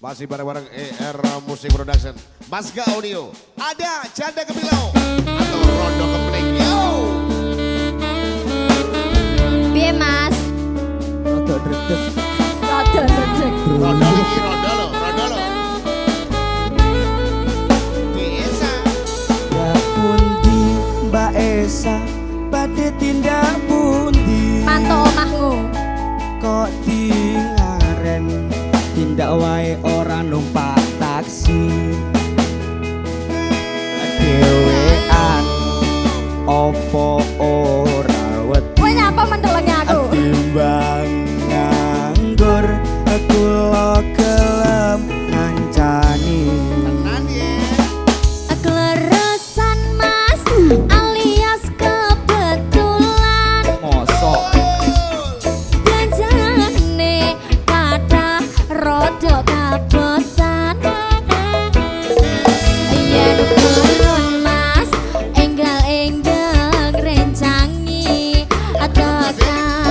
Masih bareng-bareng ER Music Production. Masga Audio. Ada Canda Kepilau. Atau Rondo Kepling. Yo! Piye Mas? Rada redek. Rondo lagi, Rondo lo, Rondo lo. Biasa. Ya pundi Mbak Esa Badhe tindak pundi Mantu omahmu. Kok di ngaren Tindak wae numpak taksi. Dewean opo ora? Yeah.